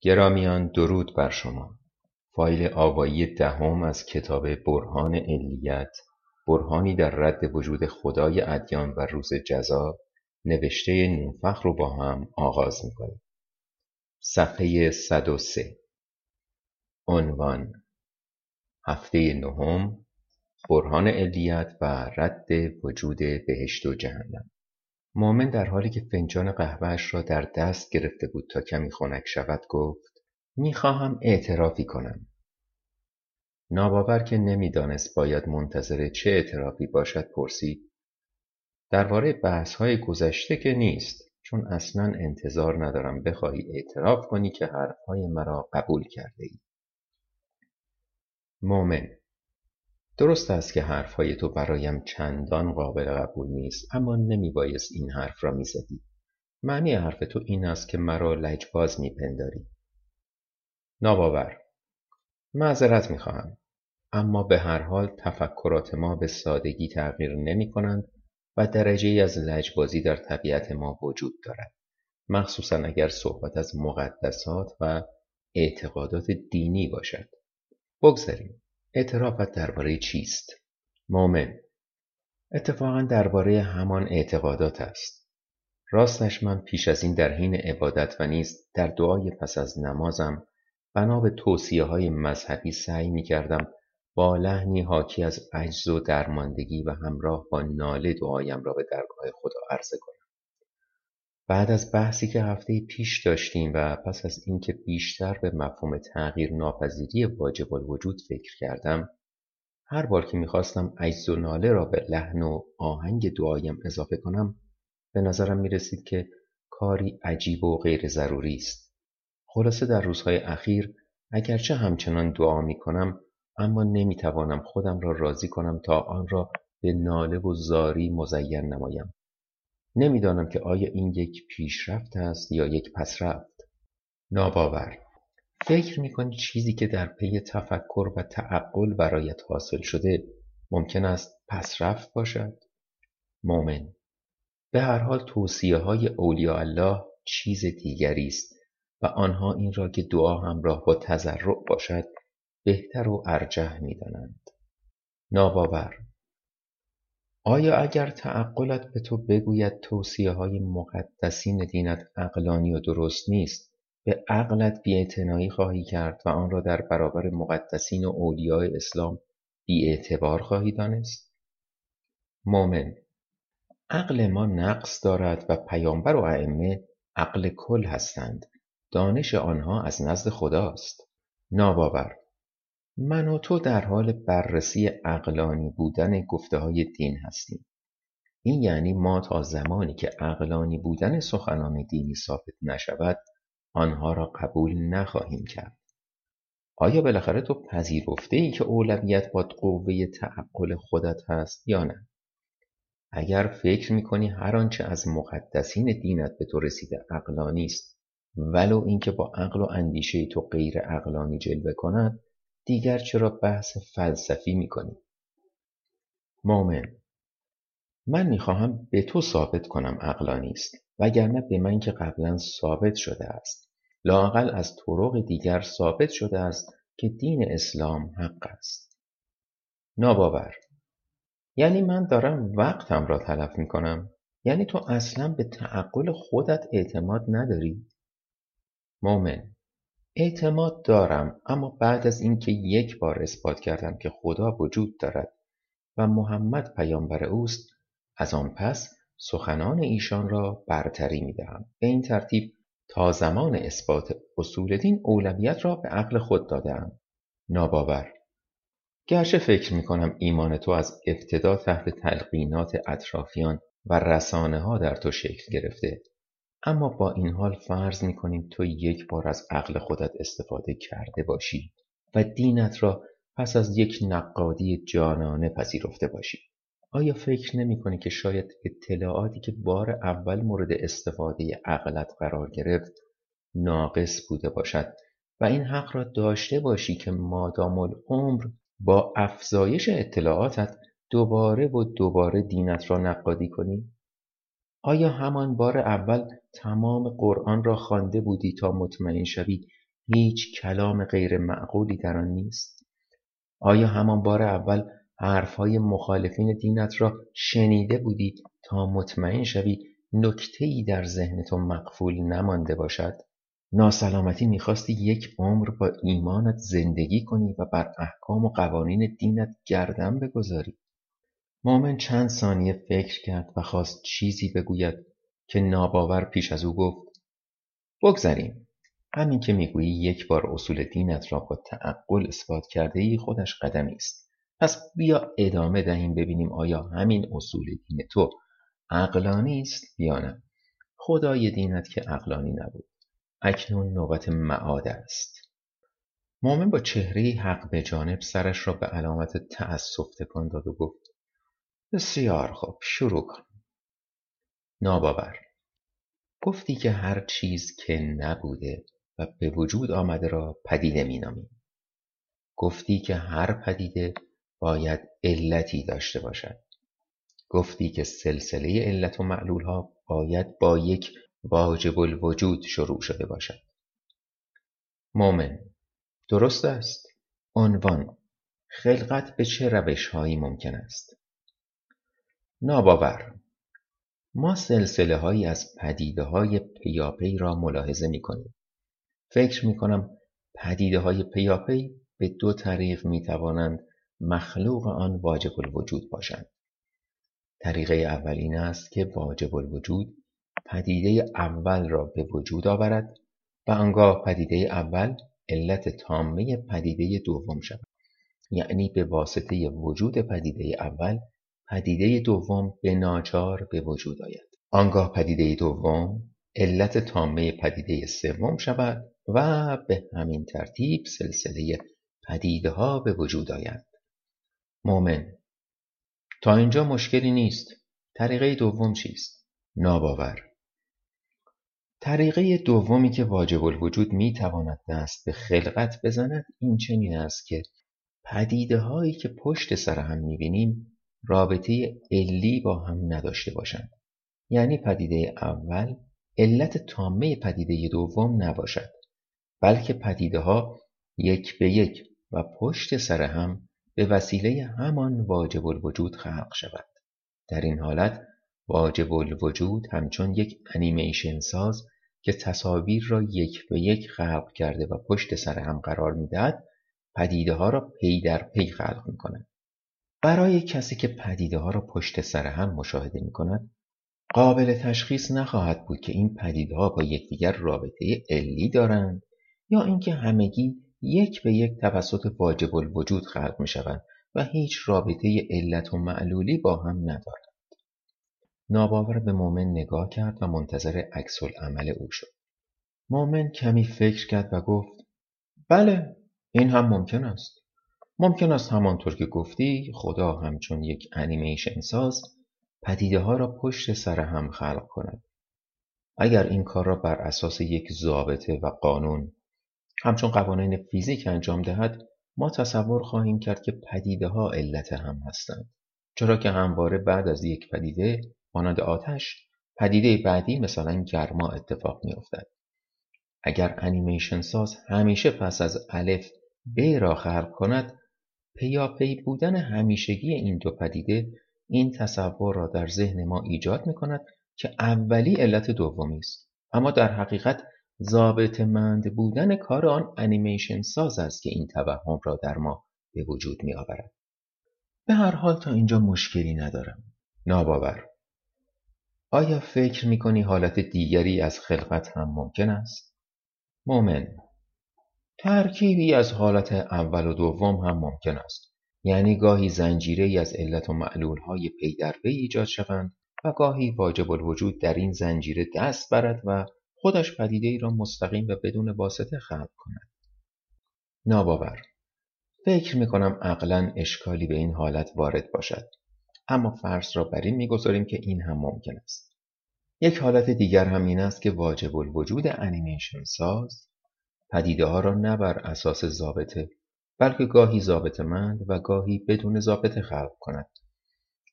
گرامیان درود بر شما. فایل آوایی دهم از کتاب برهان علیت برهانی در رد وجود خدای ادیان و روز جزا نوشته نونفخر رو با هم آغاز می‌کنیم. صفحه 103 عنوان هفته نهم برهان علیت و رد وجود بهشت و جهنم. مؤمن در حالی که فنجان قهوهش را در دست گرفته بود تا کمی خنک شود گفت می‌خواهم اعترافی کنم ناباور که نمی‌دانست باید منتظر چه اعترافی باشد پرسید درباره بحث های گذشته که نیست چون اصلا انتظار ندارم بخواهی اعتراف کنی که حرفهای مرا قبول کرده ای. مومن درست است که حرفهای تو برایم چندان قابل قبول نیست اما نمیبایست این حرف را می‌زدی. معنی حرف تو این است که مرا لجباز میپنداری. ناباور. معذرت می‌خواهم اما به هر حال تفکرات ما به سادگی تغییر نمی کنند و درجه از لجبازی در طبیعت ما وجود دارد. مخصوصا اگر صحبت از مقدسات و اعتقادات دینی باشد. بگذاریم. اعترافت درباره چیست؟ مؤمن. اتفاقا درباره همان اعتقادات است. راستش من پیش از این در حین عبادت و نیز در دعای پس از نمازم بنا به توصیه های مذهبی سعی می کردم با لحنی حاکی از عجز و درماندگی و همراه با ناله دعایم را به درگاه خدا عرضه کنم. بعد از بحثی که هفته پیش داشتیم و پس از اینکه بیشتر به مفهوم تغییر ناپذیری واجب الوجود فکر کردم هر بار که می‌خواستم عجز و ناله را به لحن و آهنگ دعایم اضافه کنم به نظرم می‌رسید که کاری عجیب و غیر ضروری است. خلاصه در روزهای اخیر اگرچه همچنان دعا می کنم اما نمی‌توانم خودم را راضی کنم تا آن را به ناله و زاری مزین نمایم. نمی‌دانم که آیا این یک پیشرفت است یا یک پسرفت. ناباور. فکر می‌کنی چیزی که در پی تفکر و تعقل برایت حاصل شده ممکن است پسرفت باشد؟ مؤمن. به هر حال توصیه های اولیاء الله چیز دیگری است و آنها این را که دعا همراه با تضرع باشد بهتر و ارجح می‌دانند. ناباور. آیا اگر تعقلت به تو بگوید توصیه های مقدسین دینت عقلانی و درست نیست به عقلت بیاعتنایی خواهی کرد و آن را در برابر مقدسین و اولیای اسلام بیاعتبار خواهی دانست؟ مؤمن عقل ما نقص دارد و پیامبر و ائمه عقل کل هستند. دانش آنها از نزد خداست. ناباور من و تو در حال بررسی عقلانی بودن گفته های دین هستیم. این یعنی ما تا زمانی که عقلانی بودن سخنان دینی ثابت نشود آنها را قبول نخواهیم کرد. آیا بالاخره تو پذیرفته ای که اولویت با قوه تعقل خودت هست یا نه؟ اگر فکر می‌کنی هر آنچه از مقدسین دینت به تو رسیده عقلانی است ولو اینکه با عقل و اندیشه تو غیر عقلانی جلوه کند دیگر چرا بحث فلسفی می‌کنی؟ مؤمن من می‌خواهم به تو ثابت کنم عقلانی است وگرنه به من که قبلا ثابت شده است. لاقل از طرق دیگر ثابت شده است که دین اسلام حق است. ناباور یعنی من دارم وقتم را تلف می‌کنم؟ یعنی تو اصلا به تعقل خودت اعتماد نداری؟ مؤمن اعتماد دارم اما بعد از اینکه یک بار اثبات کردم که خدا وجود دارد و محمد پیامبر اوست از آن پس سخنان ایشان را برتری می دهم. به این ترتیب تا زمان اثبات اصول دین اولویت را به عقل خود دادم. ناباور گرچه فکر می کنم ایمان تو از ابتدا تحت تلقینات اطرافیان و رسانه ها در تو شکل گرفته اما با این حال فرض می‌کنیم تو یک بار از عقل خودت استفاده کرده باشی و دینت را پس از یک نقادی جانانه پذیرفته باشی آیا فکر نمی کنی که شاید اطلاعاتی که بار اول مورد استفاده عقلت قرار گرفت ناقص بوده باشد و این حق را داشته باشی که مادام العمر با افزایش اطلاعاتت دوباره و دوباره دینت را نقادی کنی؟ آیا همان بار اول تمام قرآن را خوانده بودی تا مطمئن شوی هیچ کلام غیر معقولی در آن نیست؟ آیا همان بار اول حرفهای مخالفین دینت را شنیده بودی تا مطمئن شوی ای در ذهن تو مقفول نمانده باشد؟ ناسلامتی می‌خواستی یک عمر با ایمانت زندگی کنی و بر احکام و قوانین دینت گردن بگذاری. مؤمن چند ثانیه فکر کرد و خواست چیزی بگوید که ناباور پیش از او گفت بگذریم. همین که می‌گویی یک بار اصول دینت را با تعقل اثبات کرده ای خودش قدمی است. پس بیا ادامه دهیم ببینیم آیا همین اصول دین تو عقلانی است یا نه. خدای دینت که عقلانی نبود. اکنون نوبت معاد است. مؤمن با چهره حق به جانب سرش را به علامت تأسف تکان داد و گفت بسیار خوب شروع کن. ناباور. گفتی که هر چیز که نبوده و به وجود آمده را پدیده مینامیم گفتی که هر پدیده باید علتی داشته باشد. گفتی که سلسله علت و معلول ها باید با یک واجب الوجود شروع شده باشد. مومن درست است. عنوان خلقت به چه روش هایی ممکن است؟ ناباور. ما سلسله هایی از پدیده های پیاپی را ملاحظه می کنیم. فکر می کنم پدیده های پیاپی به دو طریق می توانند مخلوق آن واجب الوجود باشند. طریقه اول این است که واجب الوجود پدیده اول را به وجود آورد و آنگاه پدیده اول علت تامه پدیده دوم شود یعنی به واسطه وجود پدیده اول پدیده دوم به ناچار به وجود آید. آنگاه پدیده دوم علت تامه پدیده سوم شود و به همین ترتیب سلسله پدیده ها به وجود آید. مؤمن تا اینجا مشکلی نیست. طریقه دوم چیست؟ ناباور. طریقه دومی که واجب الوجود می تواند دست به خلقت بزند این چنین است که پدیده هایی که پشت سر هم می بینیم رابطه علی با هم نداشته باشند یعنی پدیده اول علت تامه پدیده دوم نباشد بلکه پدیده ها یک به یک و پشت سر هم به وسیله همان واجب الوجود خلق شود در این حالت واجب الوجود همچون یک انیمیشن ساز که تصاویر را یک به یک خلق کرده و پشت سر هم قرار می‌دهد پدیده ها را پی در پی خلق می کند. برای کسی که پدیده ها را پشت سر هم مشاهده می کند قابل تشخیص نخواهد بود که این پدیده ها با یکدیگر رابطه علی دارند یا اینکه همگی یک به یک توسط واجب الوجود خلق می شوند و هیچ رابطه علت و معلولی با هم ندارند. ناباور به مؤمن نگاه کرد و منتظر عکس عمل او شد. مؤمن کمی فکر کرد و گفت بله این هم ممکن است. ممکن است همانطور که گفتی خدا همچون یک انیمیشن ساز پدیده ها را پشت سر هم خلق کند. اگر این کار را بر اساس یک ضابطه و قانون همچون قوانین فیزیک انجام دهد ما تصور خواهیم کرد که پدیده ها علت هم هستند چرا که همواره بعد از یک پدیده مانند آتش پدیده بعدی مثلا گرما اتفاق می افتد. اگر انیمیشن ساز همیشه پس از الف ب را خلق کند پیاپی بودن همیشگی این دو پدیده این تصور را در ذهن ما ایجاد می کند که اولی علت دومی است اما در حقیقت مند بودن کار آن انیمیشن ساز است که این توهم را در ما به وجود می آورد. به هر حال تا اینجا مشکلی ندارم. ناباور. آیا فکر می کنی حالت دیگری از خلقت هم ممکن است؟ مومن. ترکیبی از حالت اول و دوم هم ممکن است. یعنی گاهی زنجیره ای از علت و معلول های پی در پی ایجاد شوند و گاهی واجب الوجود در این زنجیره دست برد و خودش پدیده ای را مستقیم و بدون واسطه خلق کند. ناباور فکر می کنم عقلا اشکالی به این حالت وارد باشد. اما فرض را بر این می‌گذاریم که این هم ممکن است. یک حالت دیگر هم این است که واجب الوجود انیمیشن ساز پدیده ها را نه بر اساس ضابطه بلکه گاهی ضابطه مند و گاهی بدون ضابطه خلق کند.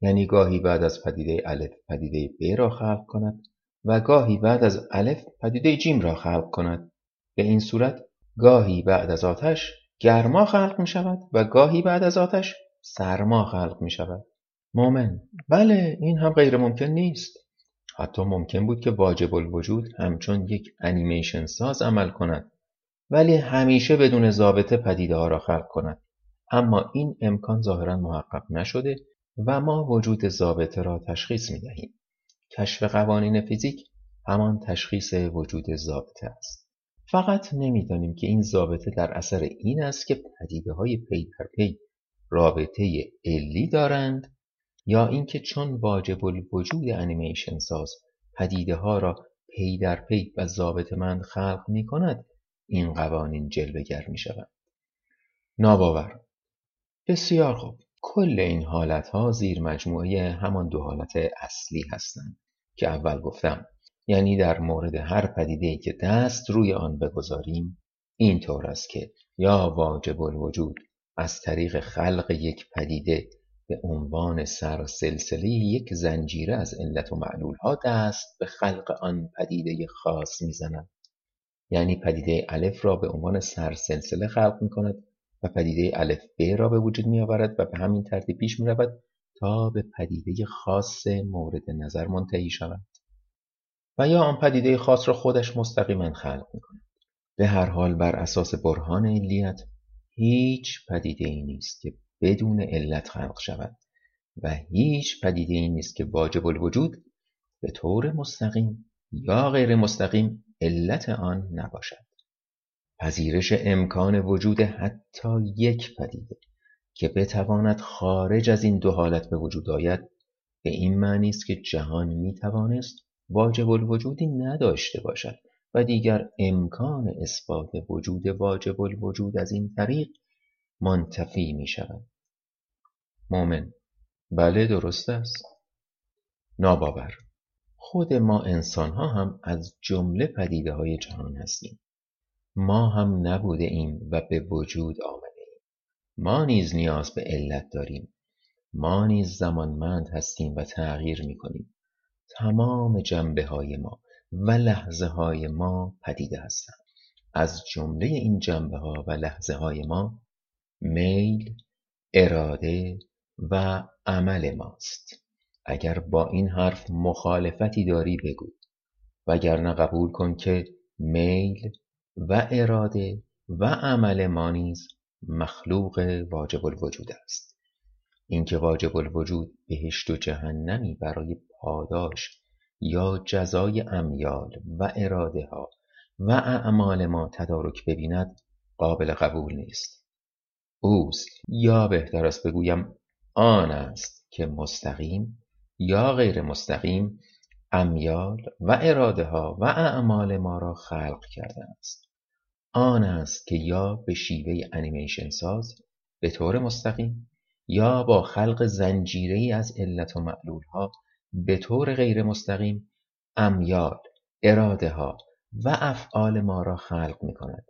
یعنی گاهی بعد از پدیده الف پدیده ب را خلق کند و گاهی بعد از الف پدیده جیم را خلق کند. به این صورت گاهی بعد از آتش گرما خلق می شود و گاهی بعد از آتش سرما خلق می شود مومن بله این هم غیر ممکن نیست. حتی ممکن بود که واجب الوجود همچون یک انیمیشن ساز عمل کند. ولی همیشه بدون ضابطه پدیده ها را خلق کند. اما این امکان ظاهرا محقق نشده و ما وجود ضابطه را تشخیص می دهیم. کشف قوانین فیزیک همان تشخیص وجود ضابطه است. فقط نمی‌دانیم که این ضابطه در اثر این است که پدیده های پی در پی رابطه علی دارند یا اینکه چون واجب الوجود انیمیشن ساز پدیده ها را پی در پی و ضابطمند خلق می کند این قوانین جلوگر می شود. ناباور. بسیار خوب. کل این حالت ها زیر مجموعه همان دو حالت اصلی هستند که اول گفتم. یعنی در مورد هر پدیده که دست روی آن بگذاریم این طور است که یا واجب الوجود از طریق خلق یک پدیده به عنوان سلسله یک زنجیره از علت و معلول ها دست به خلق آن پدیده خاص می‌زند. یعنی پدیده الف را به عنوان سلسله خلق می کند و پدیده الف ب را به وجود می آورد و به همین ترتیب پیش می رود تا به پدیده خاص مورد نظر منتهی شود و یا آن پدیده خاص را خودش مستقیما خلق می کند به هر حال بر اساس برهان علیت هیچ پدیده ای نیست که بدون علت خلق شود و هیچ پدیده ای نیست که واجب الوجود به طور مستقیم یا غیر مستقیم علت آن نباشد. پذیرش امکان وجود حتی یک پدیده که بتواند خارج از این دو حالت به وجود آید به این معنی است که جهان می‌توانست واجب الوجودی نداشته باشد و دیگر امکان اثبات وجود واجب الوجود از این طریق منتفی می شود مؤمن بله درست است. ناباور. خود ما انسان ها هم از جمله پدیده های جهان هستیم. ما هم نبوده ایم و به وجود آمده ایم. ما نیز نیاز به علت داریم. ما نیز زمانمند هستیم و تغییر می کنیم تمام جنبه های ما و لحظه های ما پدیده هستند. از جمله این جنبه ها و لحظه های ما میل اراده و عمل ماست. اگر با این حرف مخالفتی داری بگو وگرنه قبول کن که میل و اراده و عمل ما نیز مخلوق واجب الوجود است. اینکه واجب الوجود بهشت و جهنمی برای پاداش یا جزای امیال و اراده ها و اعمال ما تدارک ببیند قابل قبول نیست. اوست یا بهتر است بگویم آن است که مستقیم یا غیر مستقیم امیال و اراده ها و اعمال ما را خلق کرده است. آن است که یا به شیوه انیمیشن ساز به طور مستقیم یا با خلق زنجیره از علت و معلول ها به طور غیر مستقیم امیال اراده ها و افعال ما را خلق می کند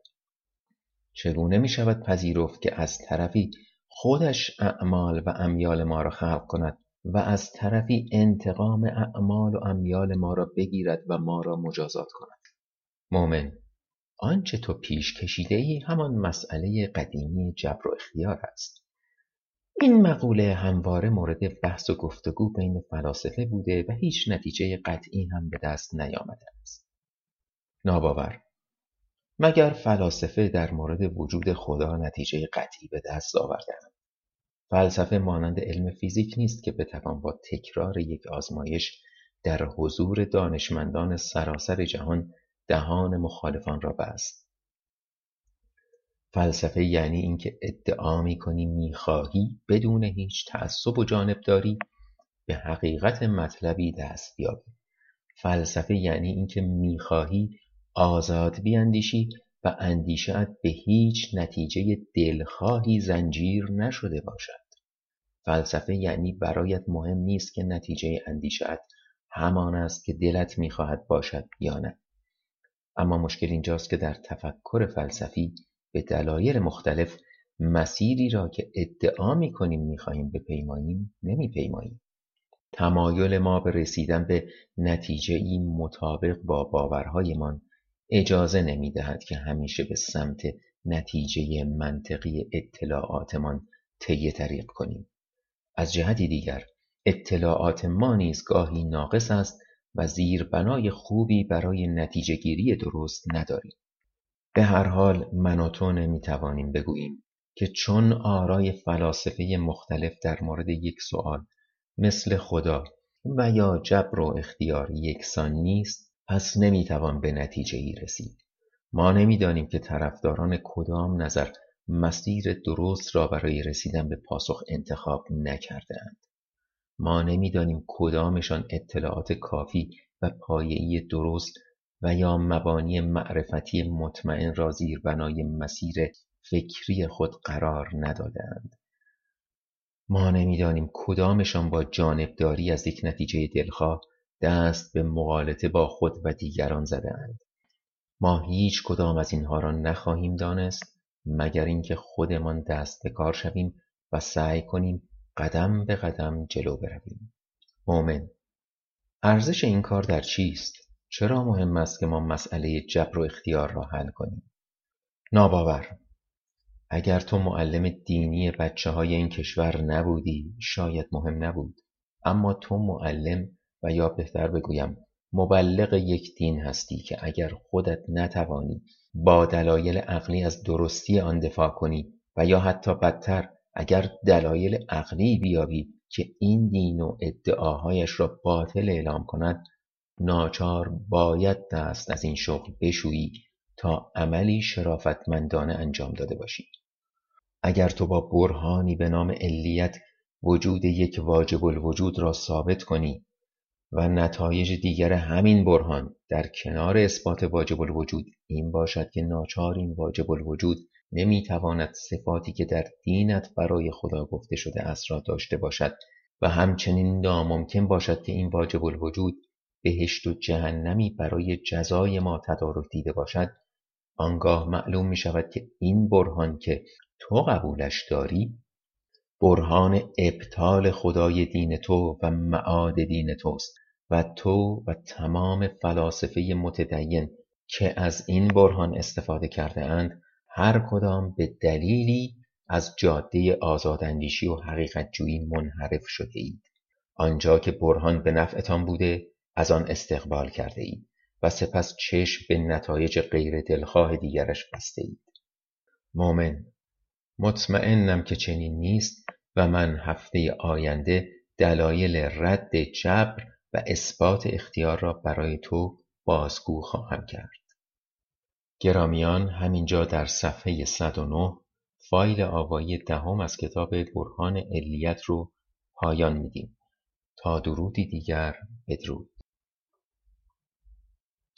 چگونه می شود پذیرفت که از طرفی خودش اعمال و امیال ما را خلق کند؟ و از طرفی انتقام اعمال و امیال ما را بگیرد و ما را مجازات کند. مؤمن آنچه تو پیش کشیده ای همان مسئله قدیمی جبر و اختیار است. این مقوله همواره مورد بحث و گفتگو بین فلاسفه بوده و هیچ نتیجه قطعی هم به دست نیامده است. ناباور مگر فلاسفه در مورد وجود خدا نتیجه قطعی به دست آوردند فلسفه مانند علم فیزیک نیست که بتوان با تکرار یک آزمایش در حضور دانشمندان سراسر جهان دهان مخالفان را بست. فلسفه یعنی اینکه ادعا می‌کنی می‌خواهی بدون هیچ تعصب و جانبداری به حقیقت مطلبی دست یابی فلسفه یعنی اینکه می‌خواهی آزاد بیاندیشی و اندیشت به هیچ نتیجه دلخواهی زنجیر نشده باشد. فلسفه یعنی برایت مهم نیست که نتیجه اندیشت همان است که دلت می‌خواهد باشد یا نه. اما مشکل اینجاست که در تفکر فلسفی به دلایل مختلف مسیری را که ادعا می‌کنیم می‌خواهیم بپیماییم نمیپیماییم. تمایل ما به رسیدن به نتیجه ای مطابق با باورهایمان اجازه نمی دهد که همیشه به سمت نتیجه منطقی اطلاعاتمان طی طریق کنیم. از جهتی دیگر اطلاعات ما نیز گاهی ناقص است و زیربنای خوبی برای نتیجه گیری درست نداریم. به هر حال من و تو نمی توانیم بگوییم که چون آرای فلاسفه مختلف در مورد یک سوال مثل خدا و یا جبر و اختیار یکسان نیست پس نمی‌توان به نتیجه ای رسید. ما نمی‌دانیم که طرفداران کدام نظر مسیر درست را برای رسیدن به پاسخ انتخاب نکردهاند. ما نمی‌دانیم کدامشان اطلاعات کافی و پایه‌ای درست و یا مبانی معرفتی مطمئن را زیر بنای مسیر فکری خود قرار ندادهاند. ما نمی‌دانیم کدامشان با جانبداری از یک نتیجه دلخواه دست به مقالطه با خود و دیگران زدهاند. ما هیچ کدام از اینها را نخواهیم دانست مگر اینکه خودمان دست به کار شویم و سعی کنیم قدم به قدم جلو برویم. مؤمن ارزش این کار در چیست؟ چرا مهم است که ما مسئله جبر و اختیار را حل کنیم؟ ناباور. اگر تو معلم دینی بچه های این کشور نبودی شاید مهم نبود. اما تو معلم و یا بهتر بگویم مبلغ یک دین هستی که اگر خودت نتوانی با دلایل عقلی از درستی آن دفاع کنی و یا حتی بدتر اگر دلایل عقلی بیابی که این دین و ادعاهایش را باطل اعلام کند ناچار باید دست از این شغل بشویی تا عملی شرافتمندانه انجام داده باشی. اگر تو با برهانی به نام علیت وجود یک واجب الوجود را ثابت کنی و نتایج دیگر همین برهان در کنار اثبات واجب الوجود این باشد که ناچار این واجب الوجود نمی‌تواند صفاتی که در دینت برای خدا گفته شده است را داشته باشد و همچنین ناممکن باشد که این واجب الوجود بهشت و جهنمی برای جزای ما تدارک دیده باشد. آنگاه معلوم می شود که این برهان که تو قبولش داری برهان ابطال خدای دین تو و معاد دین توست. و تو و تمام فلاسفه متدین که از این برهان استفاده کرده اند هر کدام به دلیلی از جاده آزاداندیشی و حقیقت جویی منحرف شده اید. آنجا که برهان به نفعتان بوده از آن استقبال کرده اید و سپس چشم به نتایج غیر دلخواه دیگرش بسته اید. مؤمن مطمئنم که چنین نیست و من هفته آینده دلایل رد جبر و اثبات اختیار را برای تو بازگو خواهم کرد. گرامیان همینجا در صفحه 109 فایل آوایی دهم از کتاب برهان علیت رو پایان میدیم. تا درودی دیگر بدرود.